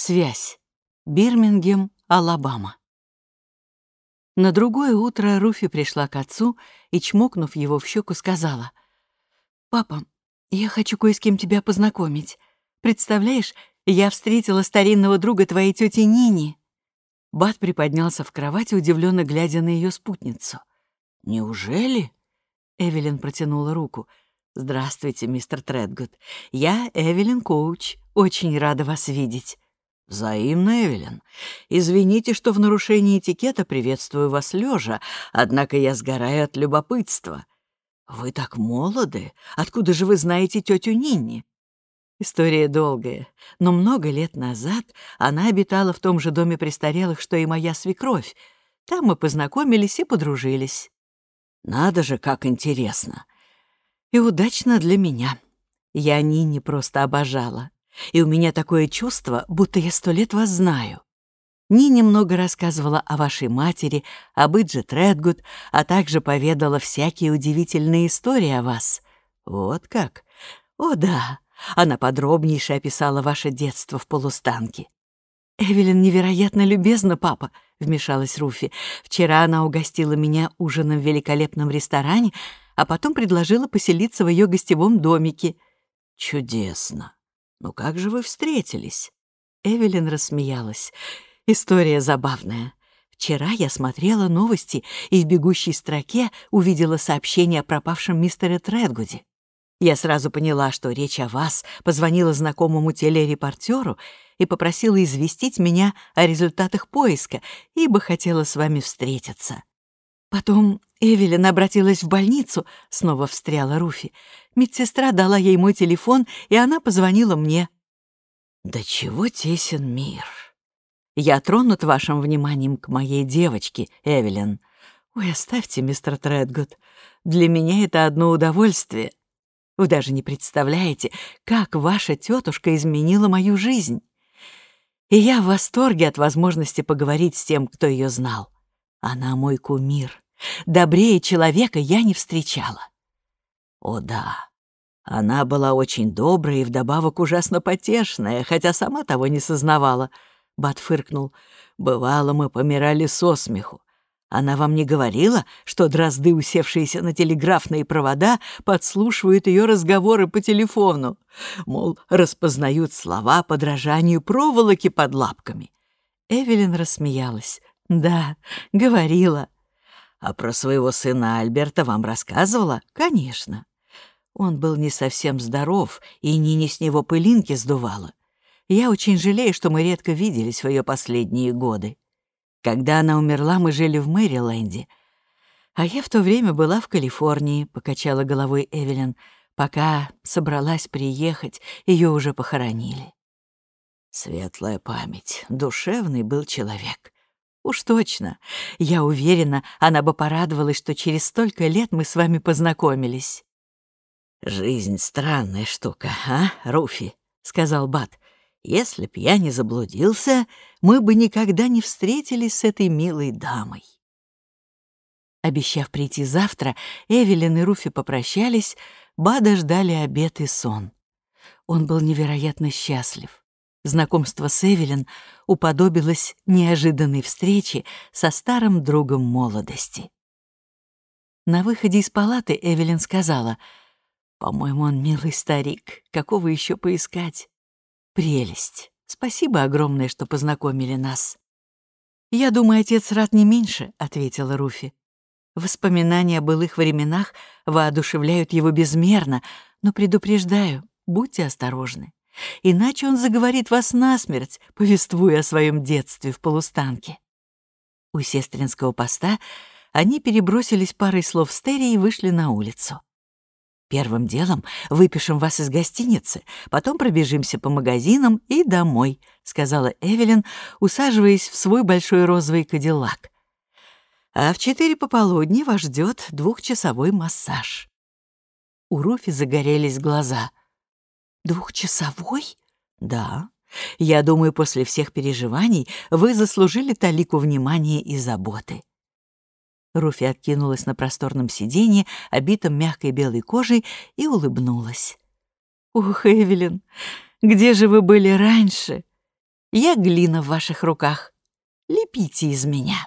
Связь. Бирмингем, Алабама. На другое утро Руфи пришла к отцу и, чмокнув его в щеку, сказала, «Папа, я хочу кое с кем тебя познакомить. Представляешь, я встретила старинного друга твоей тети Нини». Бат приподнялся в кровати, удивленно глядя на ее спутницу. «Неужели?» Эвелин протянула руку. «Здравствуйте, мистер Тредгуд. Я Эвелин Коуч. Очень рада вас видеть». «Взаимно, Эвелин. Извините, что в нарушении этикета приветствую вас лежа, однако я сгораю от любопытства. Вы так молоды. Откуда же вы знаете тетю Нинни?» История долгая, но много лет назад она обитала в том же доме престарелых, что и моя свекровь. Там мы познакомились и подружились. Надо же, как интересно. И удачно для меня. Я Нинни просто обожала и у меня такое чувство, будто я сто лет вас знаю. Ни немного рассказывала о вашей матери, об Идже Тредгуд, а также поведала всякие удивительные истории о вас. Вот как? О, да, она подробнейше описала ваше детство в полустанке. «Эвелин невероятно любезна, папа», — вмешалась Руфи. «Вчера она угостила меня ужином в великолепном ресторане, а потом предложила поселиться в ее гостевом домике». «Чудесно», «Ну как же вы встретились?» Эвелин рассмеялась. «История забавная. Вчера я смотрела новости и в бегущей строке увидела сообщение о пропавшем мистере Тредгуде. Я сразу поняла, что речь о вас, позвонила знакомому телерепортеру и попросила известить меня о результатах поиска, ибо хотела с вами встретиться. Потом Эвелин обратилась в больницу, снова встряла Руфи. Медсестра дала ей мой телефон, и она позвонила мне. «Да чего тесен мир!» «Я тронут вашим вниманием к моей девочке, Эвелин. Ой, оставьте, мистер Тредгуд. Для меня это одно удовольствие. Вы даже не представляете, как ваша тетушка изменила мою жизнь. И я в восторге от возможности поговорить с тем, кто ее знал. Она мой кумир. Добрее человека я не встречала. О да, она была очень добрая и вдобавок ужасно потешная, хотя сама того не сознавала. Бат фыркнул. Бывало, мы помирали со смеху. Она вам не говорила, что дрозды, усевшиеся на телеграфные провода, подслушивают ее разговоры по телефону? Мол, распознают слова подражанию проволоки под лапками. Эвелин рассмеялась. «Да, говорила. А про своего сына Альберта вам рассказывала? Конечно. Он был не совсем здоров, и Нине с него пылинки сдувала. Я очень жалею, что мы редко виделись в ее последние годы. Когда она умерла, мы жили в Мэриленде. А я в то время была в Калифорнии, покачала головой Эвелин. Пока собралась приехать, ее уже похоронили. Светлая память, душевный был человек. Уж точно. Я уверена, она бы порадовалась, что через столько лет мы с вами познакомились. «Жизнь — странная штука, а, Руфи?» — сказал Бат. «Если б я не заблудился, мы бы никогда не встретились с этой милой дамой». Обещав прийти завтра, Эвелин и Руфи попрощались, Бада ждали обед и сон. Он был невероятно счастлив. Знакомство с Эвелин уподобилось неожиданной встрече со старым другом молодости. На выходе из палаты Эвелин сказала, «По-моему, он милый старик. Какого еще поискать? Прелесть. Спасибо огромное, что познакомили нас». «Я думаю, отец рад не меньше», — ответила Руфи. Воспоминания о былых временах воодушевляют его безмерно, но предупреждаю, будьте осторожны иначе он заговорит вас насмерть, повествуя о своем детстве в полустанке. У сестринского поста они перебросились парой слов с Терри и вышли на улицу. Первым делом выпишем вас из гостиницы, потом пробежимся по магазинам и домой», — сказала Эвелин, усаживаясь в свой большой розовый кадиллак. «А в четыре пополудни вас ждет двухчасовой массаж». У Руфи загорелись глаза. «Двухчасовой?» «Да. Я думаю, после всех переживаний вы заслужили талику внимания и заботы». Руфи откинулась на просторном сиденье, обитом мягкой белой кожей, и улыбнулась. «Ух, Эвелин, где же вы были раньше?» Я глина в ваших руках. Лепите из меня.